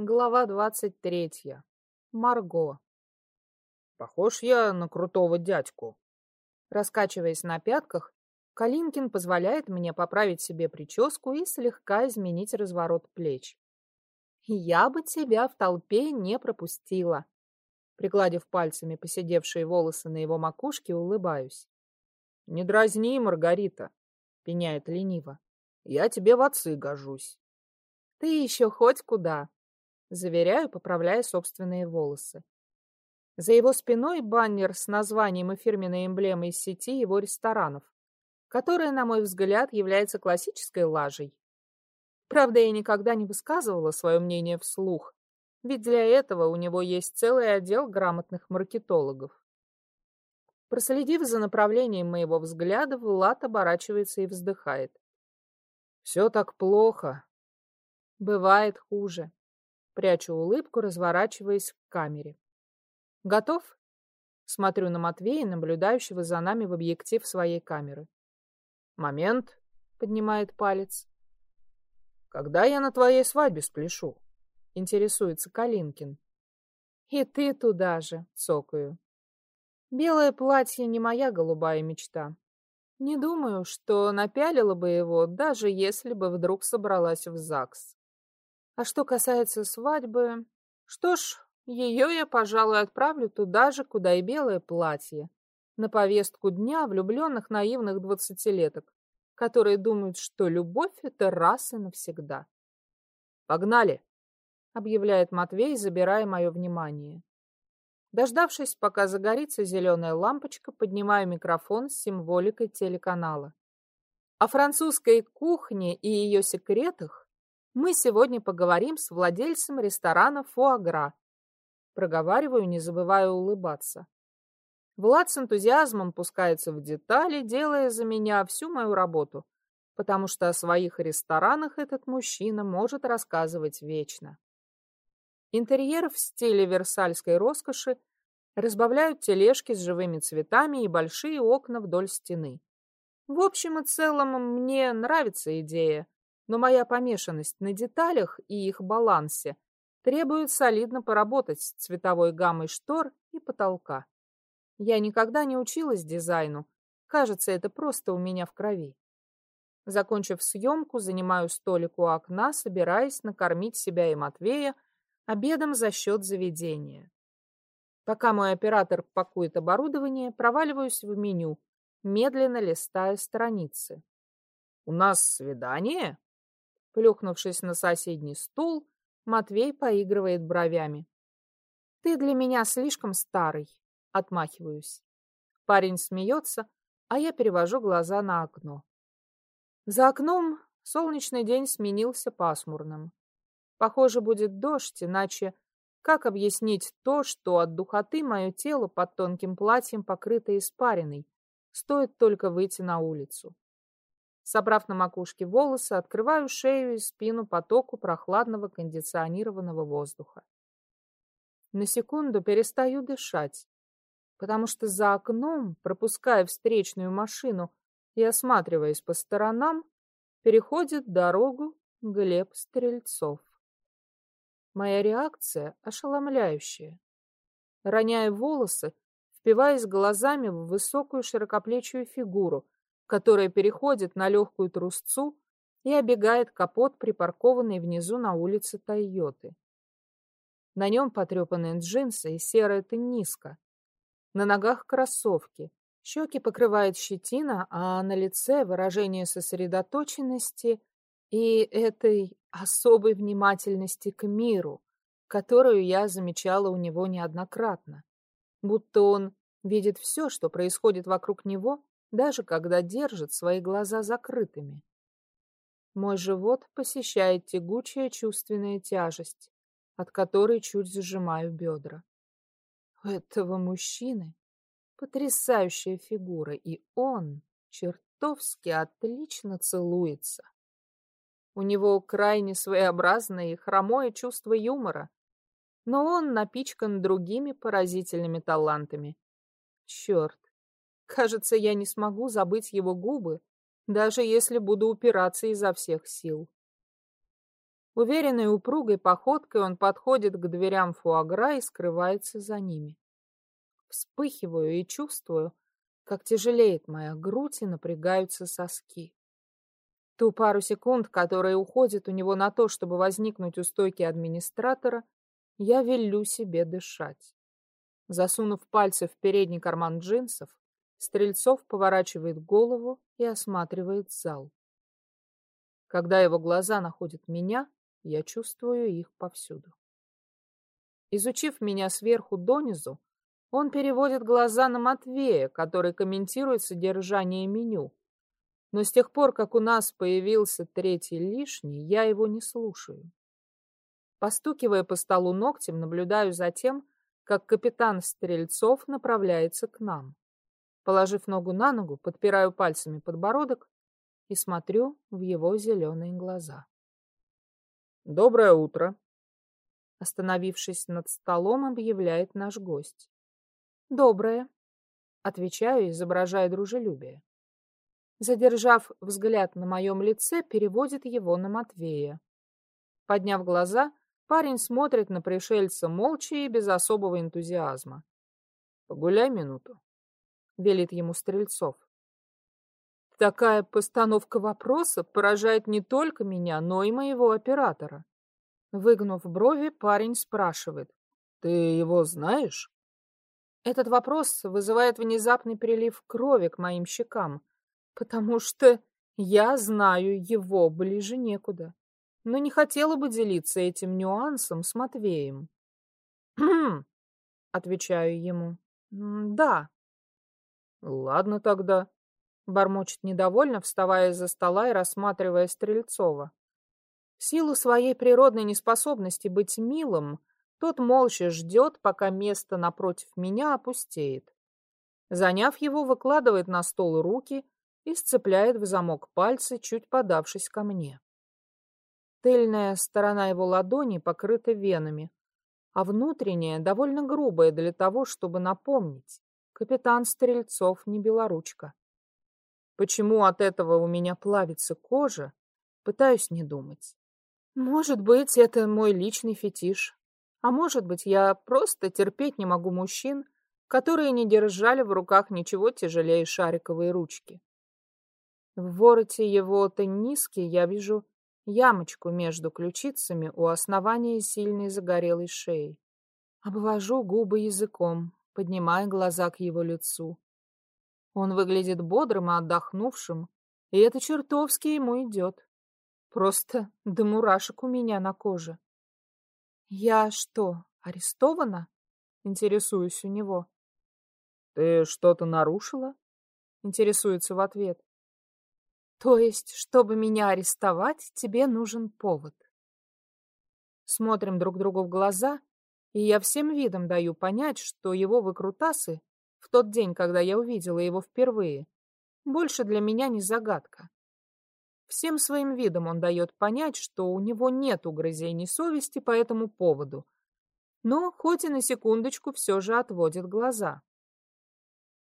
Глава двадцать третья. Марго. Похож я на крутого дядьку. Раскачиваясь на пятках, Калинкин позволяет мне поправить себе прическу и слегка изменить разворот плеч. Я бы тебя в толпе не пропустила. Пригладив пальцами посидевшие волосы на его макушке, улыбаюсь. Не дразни, Маргарита, пеняет лениво. Я тебе в отцы гожусь. Ты еще хоть куда. Заверяю, поправляя собственные волосы. За его спиной баннер с названием и фирменной эмблемой сети его ресторанов, которая, на мой взгляд, является классической лажей. Правда, я никогда не высказывала свое мнение вслух, ведь для этого у него есть целый отдел грамотных маркетологов. Проследив за направлением моего взгляда, Влад оборачивается и вздыхает. «Все так плохо». «Бывает хуже». Прячу улыбку, разворачиваясь к камере. «Готов?» Смотрю на Матвея, наблюдающего за нами в объектив своей камеры. «Момент», — поднимает палец. «Когда я на твоей свадьбе спляшу?» — интересуется Калинкин. «И ты туда же», — цокаю. Белое платье не моя голубая мечта. Не думаю, что напялила бы его, даже если бы вдруг собралась в ЗАГС. А что касается свадьбы, что ж, ее я, пожалуй, отправлю туда же, куда и белое платье, на повестку дня влюбленных наивных двадцатилеток, которые думают, что любовь — это раз и навсегда. «Погнали!» — объявляет Матвей, забирая мое внимание. Дождавшись, пока загорится зеленая лампочка, поднимаю микрофон с символикой телеканала. О французской кухне и ее секретах мы сегодня поговорим с владельцем ресторана «Фуагра». Проговариваю, не забывая улыбаться. Влад с энтузиазмом пускается в детали, делая за меня всю мою работу, потому что о своих ресторанах этот мужчина может рассказывать вечно. Интерьер в стиле версальской роскоши разбавляют тележки с живыми цветами и большие окна вдоль стены. В общем и целом, мне нравится идея, но моя помешанность на деталях и их балансе требует солидно поработать с цветовой гаммой штор и потолка. Я никогда не училась дизайну. Кажется, это просто у меня в крови. Закончив съемку, занимаю столик у окна, собираясь накормить себя и Матвея обедом за счет заведения. Пока мой оператор пакует оборудование, проваливаюсь в меню, медленно листая страницы. «У нас свидание?» Плюхнувшись на соседний стул, Матвей поигрывает бровями. «Ты для меня слишком старый», — отмахиваюсь. Парень смеется, а я перевожу глаза на окно. За окном солнечный день сменился пасмурным. Похоже, будет дождь, иначе как объяснить то, что от духоты мое тело под тонким платьем покрыто испариной, стоит только выйти на улицу. Собрав на макушке волосы, открываю шею и спину потоку прохладного кондиционированного воздуха. На секунду перестаю дышать, потому что за окном, пропуская встречную машину и осматриваясь по сторонам, переходит дорогу Глеб Стрельцов. Моя реакция ошеломляющая. Роняя волосы, впиваясь глазами в высокую широкоплечую фигуру, которая переходит на легкую трусцу и обегает капот, припаркованный внизу на улице Тойоты. На нем потрепанные джинсы и серая тенниска. На ногах кроссовки. Щеки покрывает щетина, а на лице выражение сосредоточенности и этой особой внимательности к миру, которую я замечала у него неоднократно. Будто он видит все, что происходит вокруг него, даже когда держит свои глаза закрытыми. Мой живот посещает тягучая чувственная тяжесть, от которой чуть сжимаю бедра. У этого мужчины потрясающая фигура, и он чертовски отлично целуется. У него крайне своеобразное и хромое чувство юмора, но он напичкан другими поразительными талантами. Черт, Кажется, я не смогу забыть его губы, даже если буду упираться изо всех сил. Уверенной упругой походкой он подходит к дверям фуагра и скрывается за ними. Вспыхиваю и чувствую, как тяжелеет моя грудь и напрягаются соски. Ту пару секунд, которые уходят у него на то, чтобы возникнуть у стойки администратора, я велю себе дышать. Засунув пальцы в передний карман джинсов, Стрельцов поворачивает голову и осматривает зал. Когда его глаза находят меня, я чувствую их повсюду. Изучив меня сверху донизу, он переводит глаза на Матвея, который комментирует содержание меню. Но с тех пор, как у нас появился третий лишний, я его не слушаю. Постукивая по столу ногтем, наблюдаю за тем, как капитан Стрельцов направляется к нам. Положив ногу на ногу, подпираю пальцами подбородок и смотрю в его зеленые глаза. Доброе утро. Остановившись над столом, объявляет наш гость. Доброе. Отвечаю, изображая дружелюбие. Задержав взгляд на моем лице, переводит его на Матвея. Подняв глаза, парень смотрит на пришельца молча и без особого энтузиазма. «Погуляй минуту», — велит ему Стрельцов. Такая постановка вопроса поражает не только меня, но и моего оператора. Выгнув брови, парень спрашивает. «Ты его знаешь?» Этот вопрос вызывает внезапный прилив крови к моим щекам, потому что я знаю его ближе некуда, но не хотела бы делиться этим нюансом с Матвеем. «Хм!» — отвечаю ему. «Да». «Ладно тогда», Бормочет недовольно, вставая из-за стола и рассматривая Стрельцова. В силу своей природной неспособности быть милым, тот молча ждет, пока место напротив меня опустеет. Заняв его, выкладывает на стол руки и сцепляет в замок пальцы, чуть подавшись ко мне. Тыльная сторона его ладони покрыта венами, а внутренняя довольно грубая для того, чтобы напомнить. Капитан Стрельцов не белоручка. Почему от этого у меня плавится кожа, пытаюсь не думать. Может быть, это мой личный фетиш. А может быть, я просто терпеть не могу мужчин, которые не держали в руках ничего тяжелее шариковой ручки. В вороте его тенниски я вижу ямочку между ключицами у основания сильной загорелой шеи. Обвожу губы языком, поднимая глаза к его лицу. Он выглядит бодрым и отдохнувшим, и это чертовски ему идет. Просто до мурашек у меня на коже. Я что, арестована? Интересуюсь у него. Ты что-то нарушила? Интересуется в ответ. То есть, чтобы меня арестовать, тебе нужен повод. Смотрим друг другу в глаза, и я всем видом даю понять, что его выкрутасы в тот день, когда я увидела его впервые, больше для меня не загадка. Всем своим видом он дает понять, что у него нет угрызений совести по этому поводу, но хоть и на секундочку все же отводит глаза.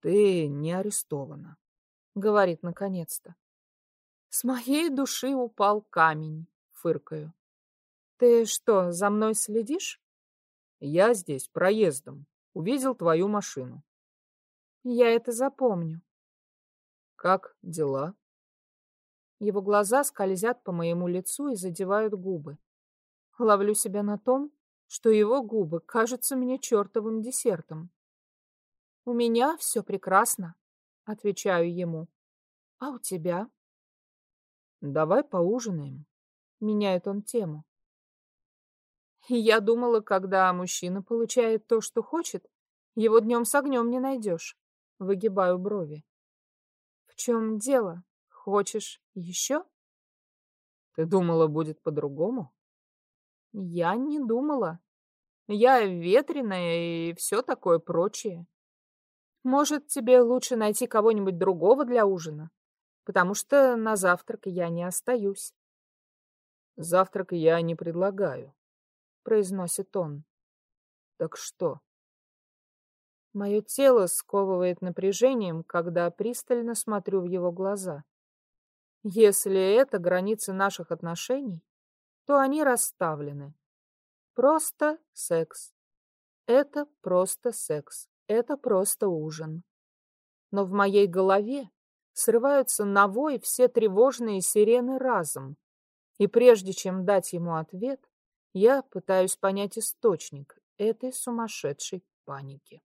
«Ты не арестована», — говорит наконец-то. С моей души упал камень, фыркаю. «Ты что, за мной следишь?» «Я здесь проездом. Увидел твою машину». Я это запомню. Как дела? Его глаза скользят по моему лицу и задевают губы. Ловлю себя на том, что его губы кажутся мне чертовым десертом. У меня все прекрасно, отвечаю ему. А у тебя? Давай поужинаем. Меняет он тему. Я думала, когда мужчина получает то, что хочет, его днем с огнем не найдешь. Выгибаю брови. В чем дело? Хочешь еще? Ты думала, будет по-другому? Я не думала. Я ветреная и все такое прочее. Может, тебе лучше найти кого-нибудь другого для ужина? Потому что на завтрак я не остаюсь. Завтрак я не предлагаю, произносит он. Так что? Мое тело сковывает напряжением, когда пристально смотрю в его глаза. Если это границы наших отношений, то они расставлены. Просто секс. Это просто секс. Это просто ужин. Но в моей голове срываются на вой все тревожные сирены разом. И прежде чем дать ему ответ, я пытаюсь понять источник этой сумасшедшей паники.